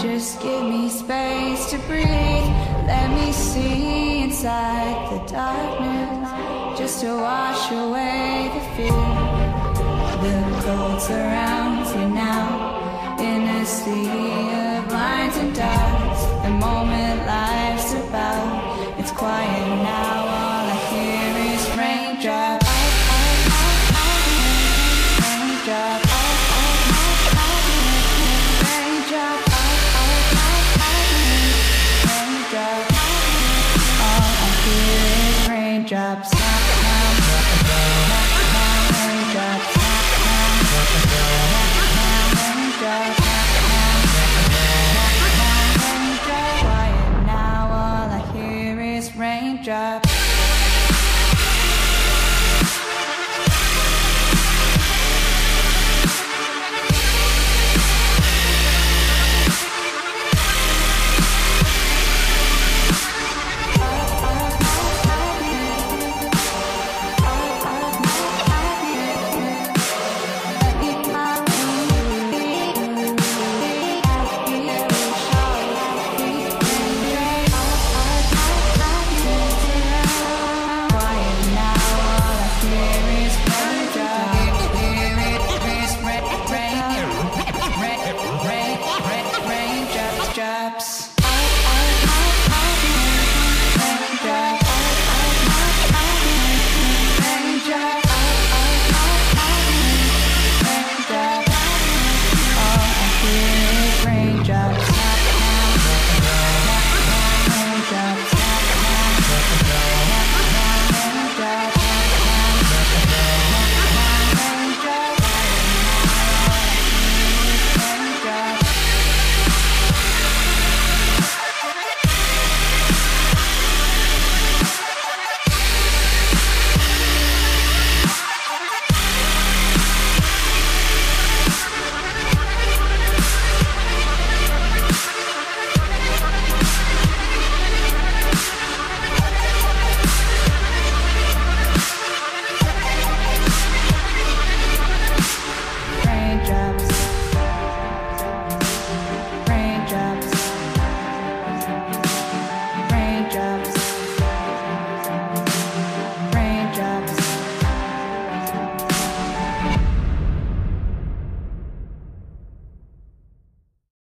Just give me space to breathe. Let me see inside the darkness. Just to wash away the fear. The cold surrounds you now. In a sea of lines and dots. The moment life's about, it's quiet.